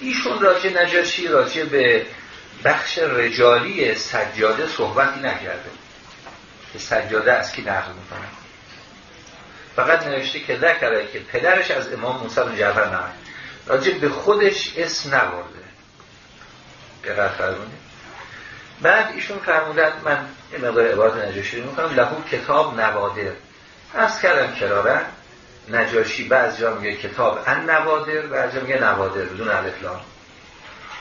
ایشون راجع نجاشی راجع به بخش رجالی سجاده صحبتی نکرده. که سجاده از کی نقل می‌کنه. فقط نوشته که ذکره که پدرش از امام موسی بن جعفر نقل راجع به خودش اسم نبرده. دقت فرمونید بعد ایشون فرمودن من یه مقدار عبارت نجاشی می‌کنم لهو کتاب نوادر. از کردم کراره نجاشی بعض جا میگه کتاب ان نوادر بعض جا میگه نوادر بدون الفلام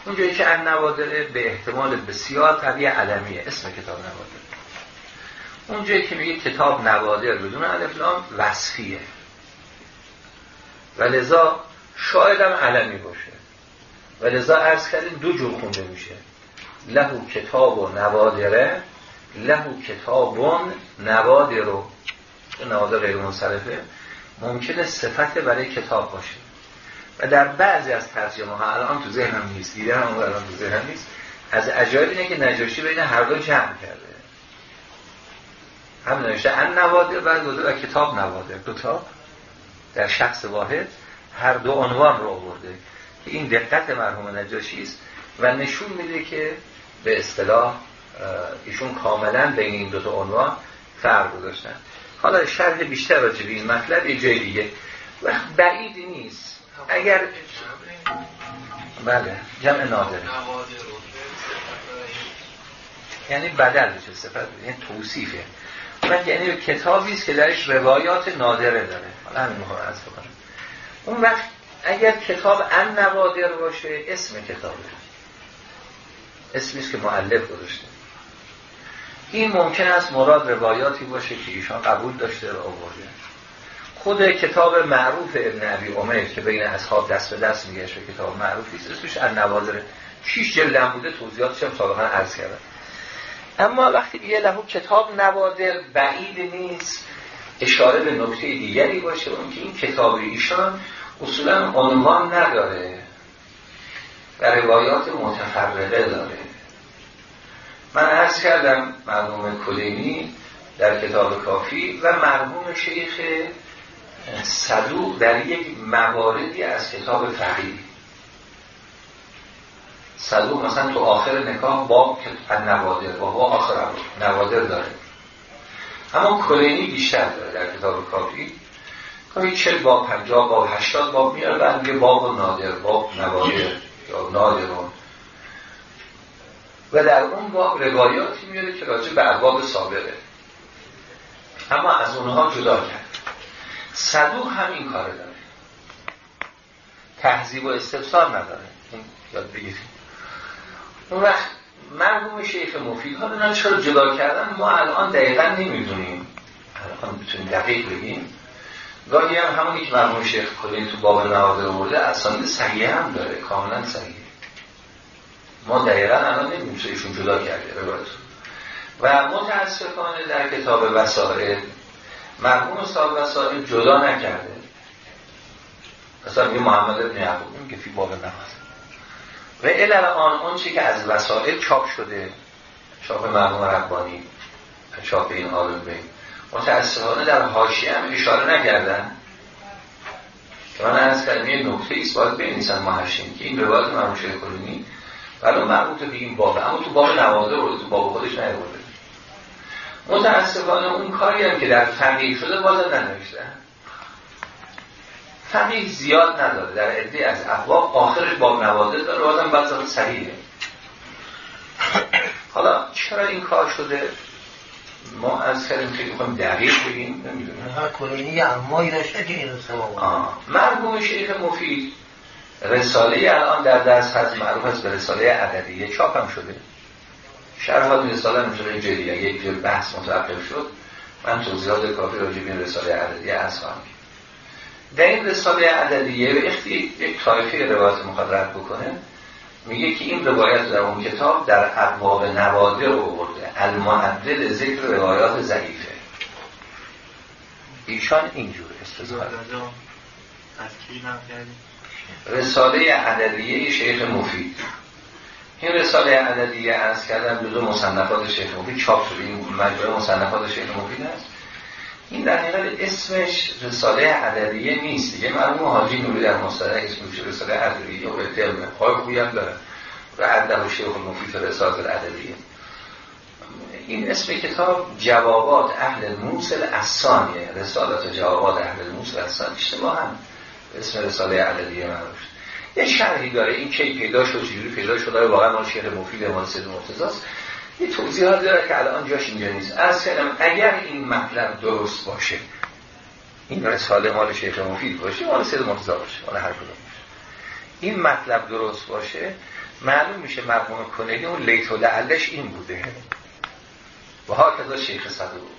اونجایی که ان نوادر به احتمال بسیار قوی علمیه اسم کتاب نوادر. اونجایی که میگه کتاب نوادر بدون الفلام وصفیه. و لذا شایدم علمی باشه. و لذا عرض کردیم دو جور خونده میشه. لهو کتاب و نوادره لهو کتابون نوادرو نوادر غیر منصرفه ممکنه صفت برای کتاب باشه. و در بعضی از ترجمه ها الان تو ذهنم نیست دیدم اون الان تو ذهنم نیست. از عجایب اینه که نجاشی بین هر دو جمع کرده. هم نوشته ان نوادر بعد و کتاب نوادر. دو تا در شخص واحد هر دو عنوان رو آورده. که این دقت مرحوم نجاشی است و نشون میده که به اصطلاح ایشون کاملا بین این دو تا عنوان فرق گذاشتن. حالا شرح بیشتر راجع به این مطلب یه جای دیگه. و بعید نیست. اگر بله جمع نادره یعنی بدل بشه صفت؟ یعنی توصیفه. من یعنی کتابی است که درش روایات نادره داره. حالا همین می‌خوام از بکنم. اون وقت اگر کتاب ان نوادر باشه اسم کتابه. اسمی که معلف گذاشته. این ممکن است مراد روایاتی باشه که ایشان قبول داشته و آورده. خود کتاب معروف ابن عبی عمر که بین اصحاب دست به دست میگه کتاب معروفی است اسمش النوادر شیش جلد بوده توضیحاتش هم سابقا عرض کردم. اما وقتی یه لهو کتاب نوادر بعید نیست اشاره به نکته دیگری باشه اون که این کتاب ایشان اصولا عنوان نداره و روایات متفرقه داره. من عرض کردم مرحوم کلینی در کتاب کافی و مرحوم شیخ صدوق در یک مواردی از کتاب فقیه. صدوق مثلا تو آخر نکاح باب نوادر باب آخر نوادر داره. اما کلینی بیشتر داره در کتاب کافی. کافی چل باب پنجاه باب هشتاد باب میاره میگه باب نادر باب نوادر یا نادرون و در اون باب روایاتی میاره که راجع به ارباب سابقه. اما از اونها جدا کرد. صدوق هم این کار داره. تحذیب و استفسار نداره. یاد بگیریم اون وقت مرحوم شیخ مفید بنام چرا جدا کردن ما الان دقیقا نمی‌دونیم. الان بتونیم دقیق بگیم. گاهی هم همونی که مرحوم شیخ کلین تو باب نوازه برده اصلا صحیح هم داره. کاملا صحیح. ما دقیقا الان نمی‌دونیم ایشون جدا کرده روایتون و متاسفانه در کتاب وسائل مرحوم صاحب وسائل جدا نکرده. مثلا یه محمد ابن یعقوب که فی باب نماز. و آن اون چی که از وسائل چاپ شده چاپ مرحوم ربانی چاپ این آلون بین. متاسفانه در حاشیه هم اشاره نکردن. که من از کردم یه نکته ایست باید بینیسن محشین که این روایت مرحوم شیخ ولی مربوط به این باب. اما تو باب نوازه رو تو باب خودش نیورده متاسفانه اون کاری هم که در فقیه شده بازم ننوشته. فقیه زیاد نداره. در عده از ابواب آخرش باب نوازه داره بازم بعد صحیحه. حالا چرا این کار شده؟ ما از کردیم که می‌خوایم دقیق بگیم نمی‌دونم. هر کلونی امایی داشته که این مرحوم شیخ مفید رساله الان در دست هست معروف است به رساله عددیه چاپ هم شده. شرح این رساله میشه این جدیه یک جل بحث متوقف شد من توضیحات کافی راجع به رساله عددیه از خواهم در این رساله عددیه به اختی یک طایفه روایت مقدرت بکنه. میگه که این روایت در اون کتاب در ابواب نوادر برده المعدل ذکر روایات ضعیفه. ایشان اینجور استثار از کی رساله عددیه شیخ مفید. این رساله عددیه از کردن دو, دو مصنفات شیخ مفید. چاپ شده. این مجموعه مصنفات شیخ مفید است. این در حقیقت اسمش رساله عددیه نیست. دیگه مرموم حاجی نوری در مصدر اسمش رساله عددیه و علم خواهی خوبی هم داره. و عدد و شیخ المفید رساله العددیه این اسم کتاب جوابات اهل موسل اصانیه رسالت جوابات اهل موسل اصان اشتباه هم اسم رساله عددیه من یه شرحی داره. این کی پیدا شد چجوری پیدا شد واقعا مال شعر مفید مال سید مرتضی یه توضیحات داره که الان جاش اینجا نیست. از سلام اگر این مطلب درست باشه این رساله مال شیخ مفید باشه مال سید مرتضی باشه مال هر کدوم این مطلب درست باشه معلوم میشه مرحوم کنیلی اون لیت و لعلش این بوده. و ها کذا شیخ صدوق.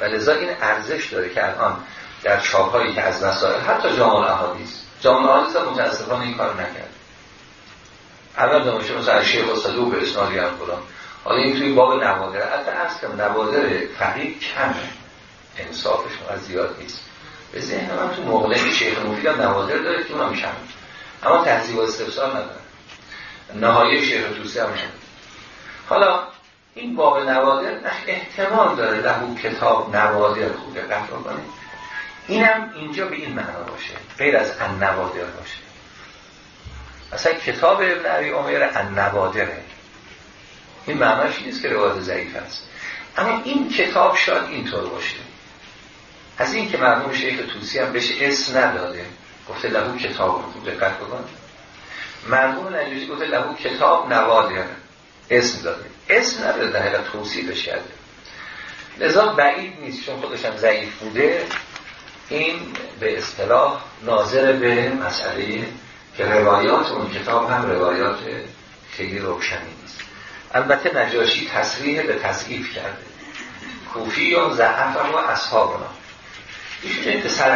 و لذا این ارزش داره که الان در چاپ هایی که از وسائل حتی جامعه احادیث. جامعه احادیث متاسفانه این کار نکرد. اول دانشه مثلا شیخ و صدوق اسنادی هم کنم حالا این توی باب نوادر حتی از کم نوادر فقیه کمه. انصافش از زیاد نیست. به ذهن من تو مغلق شیخ مفید هم نوادر داره که اونم کم اما تحضیب و استفسار نداره. نهایی شیخ توسی هم نداره حالا این باب نوادر احتمال داره لهو کتاب نوادر خوده قطع کنید. اینم اینجا به این معنا باشه غیر از ان نوادر باشه. اصلا کتاب ابن عبی عمر ان نوادره این معناش نیست که روایت ضعیف است. اما این کتاب شاید اینطور باشه. از این که مرموم شیخ توسی هم بهش اسم نداده گفته لهو کتاب خوب دقت بکن. مرموم نجوزی گفته لهو کتاب نوادر اسم داده. اسم نداده در حقیقت توصیفش کرده. لذا بعید نیست چون خودشم ضعیف بوده. این به اصطلاح ناظر به مسئله که روایات اون کتاب هم روایات خیلی روشنی نیست. البته نجاشی تصریح به تضعیف کرده. کوفی و زعف و اصحابنا ایشون که سر